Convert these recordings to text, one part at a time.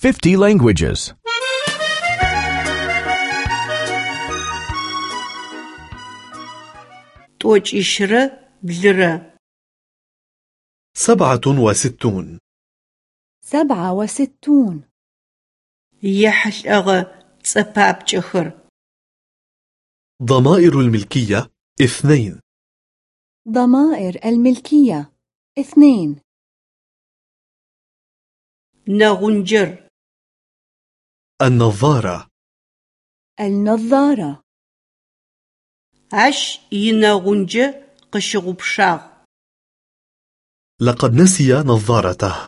50 languages. 20 بلرة 67 سبعة وستون. يحلغ تسبابجخر ضمائر الملكية اثنين. ضمائر الملكية اثنين. نغنجر النظارة. النظارة. عش ينغنج قشغبشاغ لقد نسي نظارته.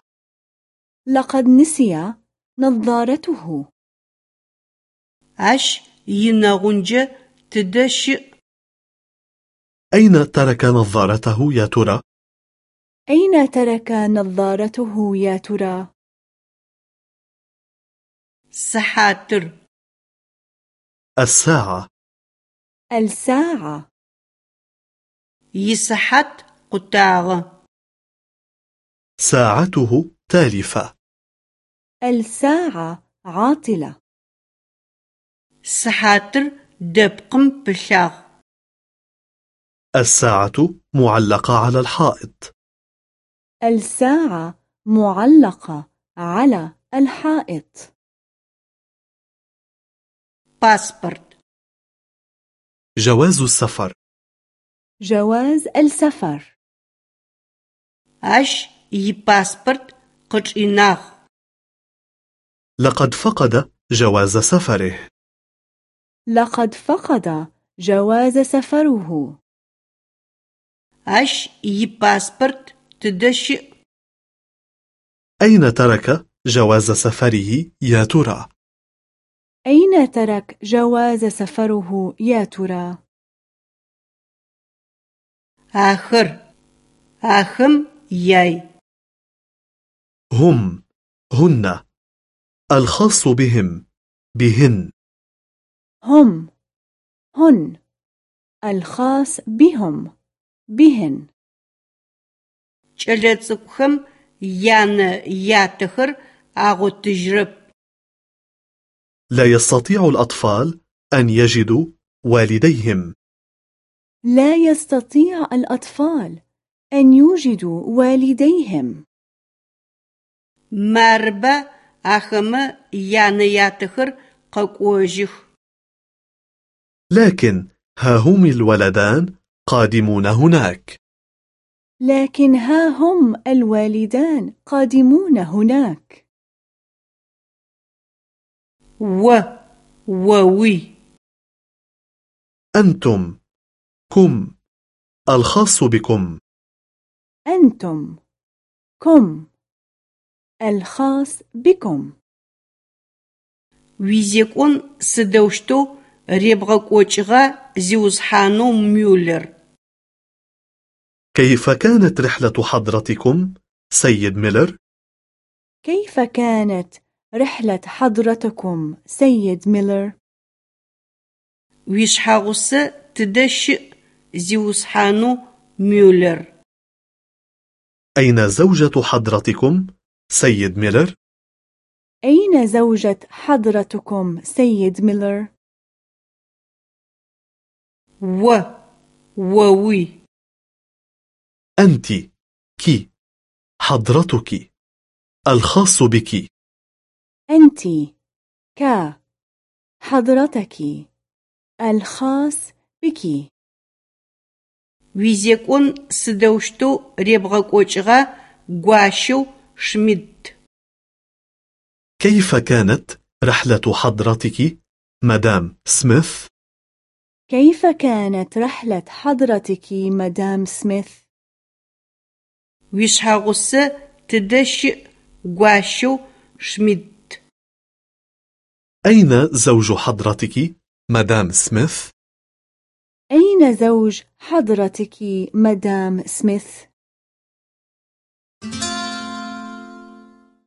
لقد نسي نظارته. عش ينغنج تدش أين ترك نظارته يا ترى؟ أين ترك نظارته يا ترى؟ سحاتر الساعة. الساعة. يسحت قطاغة. ساعته تالفة. الساعة عاطلة. سحاتر دبقم بشاغ الساعة معلقة على الحائط. الساعة معلقة على الحائط. باسبورت. جواز السفر. جواز السفر. اش يي باسبورت قطعناغ لقد فقد جواز سفره. لقد فقد جواز سفره. اش يي باسبورت تدش. أين ترك جواز سفره يا ترى؟ أين ترك جواز سفره يا ترى؟ آخر آخم ياي هم هن الخاص بهم بهن هم هن الخاص بهم بهن кӏэлэцӏыкӏухэм янэ ятэхэр агъотыжьырэп. لا يستطيع الأطفال أن يجدوا والديهم لا يستطيع الأطفال أن يوجدوا والديهم Марбэ ахэмэ янэ ятэхэр къэкӏожьых. لكن ها هم الولدان قادمون هناك لكن ها هم الوالدان قادمون هناك و ووي أنتم كم الخاص بكم. أنتم كم الخاص بكم. ويزيكون سدوشتو ريبغاكوچغا زيوزحانو ميولر كيف كانت رحلة حضرتكم سيد ميلر؟ كيف كانت رحلة حضرتكم سيد ميلر؟ Уишъхьагъусэ тыдэ щыӏ зиузхьанэу Мюллер. أين زوجة حضرتكم سيد ميلر؟ أين زوجة حضرتكم سيد ميلر؟ و ووي أنت كي حضرتك الخاص بك أنت. ك. حضرتك. الخاص بك. ويزيكون سدوشتو ريبغاكوشغا غواشو شميد كيف كانت رحلة حضرتك مدام سميث؟ كيف كانت رحلة حضرتك مدام سميث؟ ويشهاغوس تدش غواشو شميد أين زوج حضرتك مدام سميث؟ أين زوج حضرتك مدام سميث؟